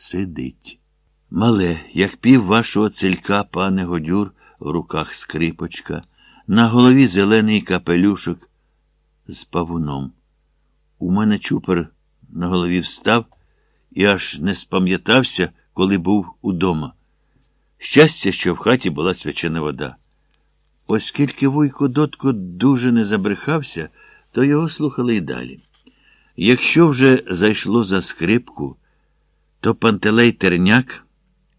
сидить. Мале, як пів вашого целька, пане Годюр, в руках скрипочка, на голові зелений капелюшок з павуном. У мене чупер на голові встав і аж не спам'ятався, коли був удома. Щастя, що в хаті була свячена вода. Оскільки Вуйко Дотко дуже не забрехався, то його слухали й далі. Якщо вже зайшло за скрипку, то Пантелей Терняк,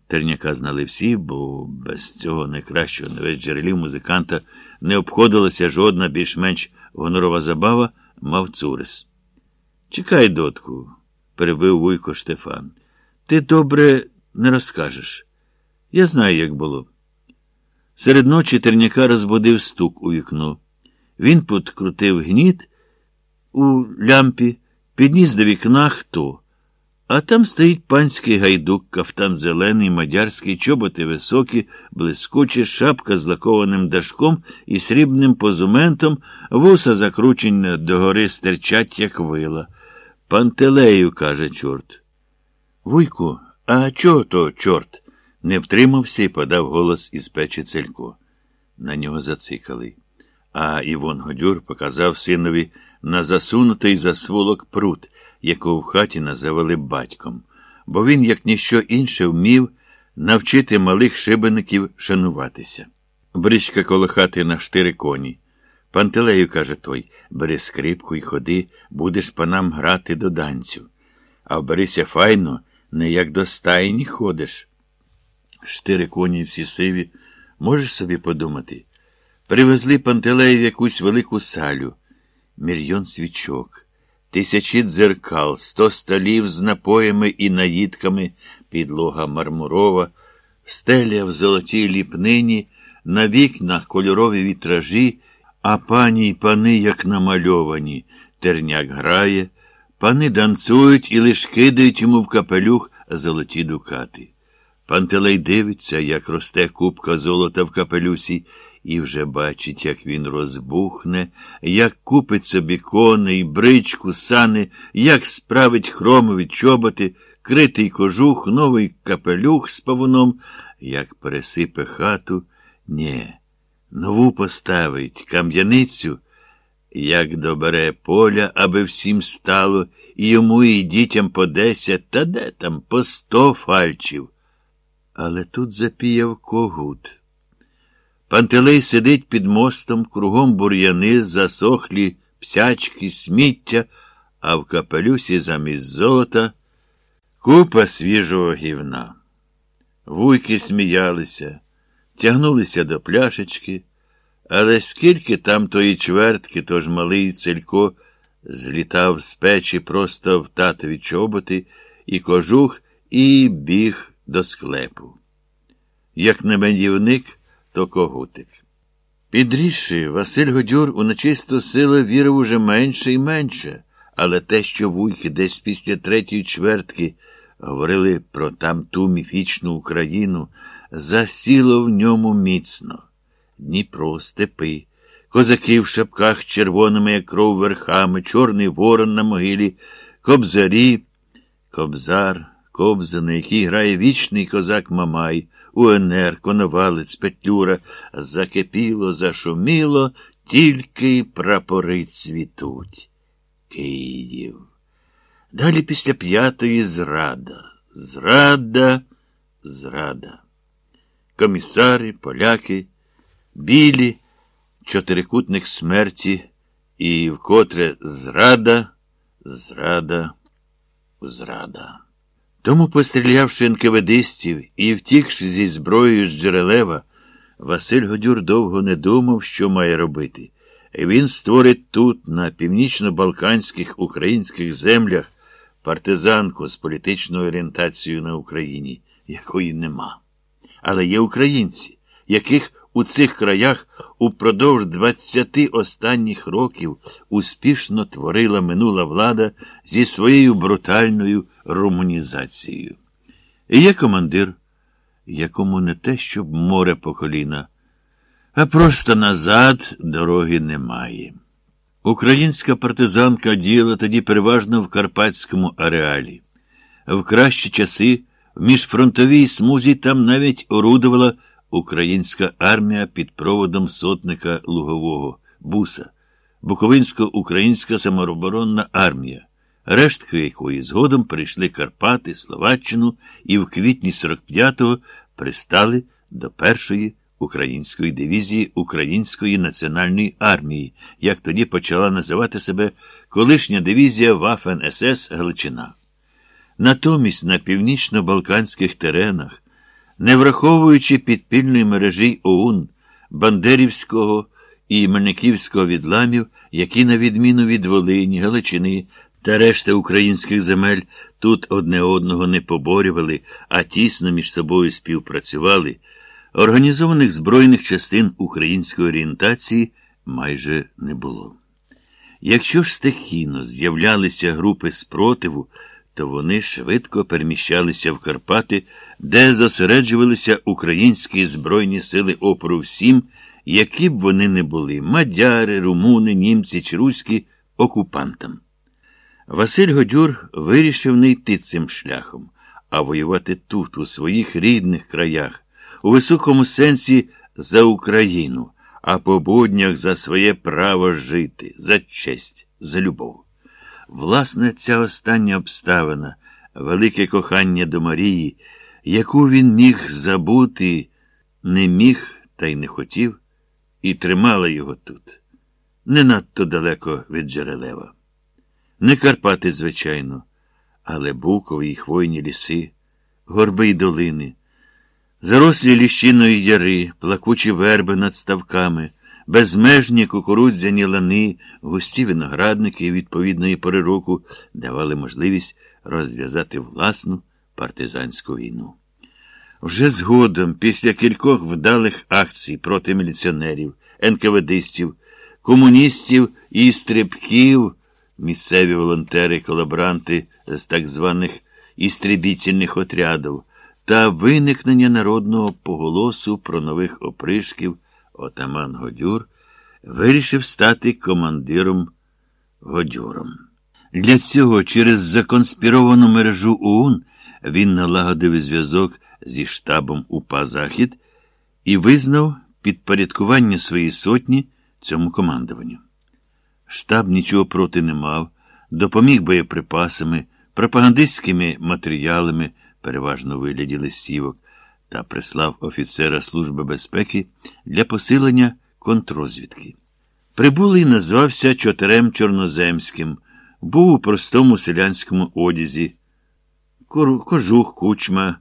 Терняка знали всі, бо без цього найкращого на весь джерелів музиканта не обходилася жодна більш-менш гонорова забава, мав Цурис. Чекай, дотку, перебив Вуйко Штефан. Ти добре не розкажеш. Я знаю, як було. Серед ночі терняка розбудив стук у вікно. Він подкрутив гніт у лямпі, підніс до вікна хто. А там стоїть панський гайдук, кафтан зелений, мадярський, чоботи високі, блискучі, шапка з лакованим дашком і срібним позументом, вуса закручені догори стирчать, як вила. Пантелею, каже, чорт. Вуйку, а чого то, чорт? Не втримався і подав голос із печі целько. На нього зацикали. А Івон Годюр показав синові на засунутий засволок прут, якого в хаті називали батьком, бо він, як ніщо інше, вмів навчити малих шибеників шануватися. Бричка коло хати на штири коні. Пантелею, каже той, бери скрипку і ходи, будеш панам грати до данцю. А вберися файно, не як до стайні ходиш. Штири коні всі сиві. Можеш собі подумати? Привезли Пантелею якусь велику салю, мільйон свічок, тисячі дзеркал, сто столів з напоями і наїдками, підлога мармурова, стеля в золотій ліпнині, на вікнах кольорові вітражі, а пані й пани, як намальовані, терняк грає, пани танцюють і лиш кидають йому в капелюх золоті дукати. Пантелей дивиться, як росте купка золота в капелюсі, і вже бачить, як він розбухне, як купить собі коней, бричку, сани, як справить хромові чоботи, критий кожух, новий капелюх з павуном, як пересипе хату. Нє, нову поставить кам'яницю, як добере поля, аби всім стало, і йому, і дітям по десять, та де там по сто фальчів. Але тут запіяв когут. Пантелей сидить під мостом, кругом бур'яни, засохлі псячки, сміття, а в капелюсі замість золота купа свіжого гівна. Вуйки сміялися, тягнулися до пляшечки, але скільки там тої чвертки, тож малий целько злітав з печі просто в татові чоботи, і кожух, і біг до склепу. Як не медівник, то когутик. Підрісши, Василь Годюр у нечисту силу вірив уже менше і менше, але те, що вуйки десь після третьої чвертки говорили про там ту міфічну Україну, засіло в ньому міцно. Дніпро, степи, козаки в шапках червоними, як кров верхами, чорний ворон на могилі, кобзарі, кобзар, кобза, на якій грає вічний козак Мамай, УНР, Коновалець, Петлюра, закипіло, зашуміло, тільки прапори цвітуть. Київ. Далі після п'ятої зрада. Зрада, зрада. Комісари, поляки, білі, чотирикутник смерті, і вкотре зрада, зрада, зрада. Тому, пострілявши енкеведистів і втікши зі зброєю з Джерелева, Василь Годюр довго не думав, що має робити. Він створить тут, на північно-балканських українських землях, партизанку з політичною орієнтацією на Україні, якої нема. Але є українці, яких у цих краях упродовж 20 останніх років успішно творила минула влада зі своєю брутальною румунізацією. І є командир, якому не те, щоб море по коліна, а просто назад дороги немає. Українська партизанка діяла тоді переважно в Карпатському ареалі. В кращі часи В міжфронтовій смузі там навіть орудувала українська армія під проводом сотника Лугового Буса, Буковинсько-Українська самооборонна армія, рештки якої згодом прийшли Карпати, Словаччину і в квітні 45-го пристали до першої української дивізії Української національної армії, як тоді почала називати себе колишня дивізія Вафен СС Галичина. Натомість на північно-балканських теренах, не враховуючи підпільної мережі ОУН, Бандерівського і Мельниківського відламів, які, на відміну від Волині, Галичини та решти українських земель, тут одне одного не поборювали, а тісно між собою співпрацювали, організованих збройних частин української орієнтації майже не було. Якщо ж стихійно з'являлися групи спротиву, то вони швидко переміщалися в Карпати, де зосереджувалися українські збройні сили опору всім, які б вони не були мадяри, румуни, німці чи руські окупантам. Василь Годюр вирішив не йти цим шляхом, а воювати тут, у своїх рідних краях, у високому сенсі за Україну, а по буднях за своє право жити, за честь, за любов. Власне, ця остання обставина, велике кохання до Марії, яку він міг забути, не міг та й не хотів, і тримала його тут, не надто далеко від Джерелева. Не Карпати, звичайно, але букові й хвойні ліси, горби й долини, зарослі ліщиної яри, плакучі верби над ставками, безмежні кукурудзяні лани, густі виноградники відповідної пори року давали можливість розв'язати власну партизанську війну. Вже згодом, після кількох вдалих акцій проти міліціонерів, НКВДистів, комуністів і стрибків, місцеві волонтери, колаборанти з так званих істребітельних отрядів та виникнення народного поголосу про нових опришків, отаман Годюр вирішив стати командиром Годюром. Для цього через законспіровану мережу ОУН він налагодив зв'язок зі штабом УПА Захід і визнав підпорядкування своєї сотні цьому командуванню. Штаб нічого проти не мав, допоміг боєприпасами, пропагандистськими матеріалами, переважно вигляді листівок, та прислав офіцера Служби безпеки для посилення контрозвідки. Прибулий назвався Чотирем Чорноземським, був у простому селянському одязі, кожух, кучма.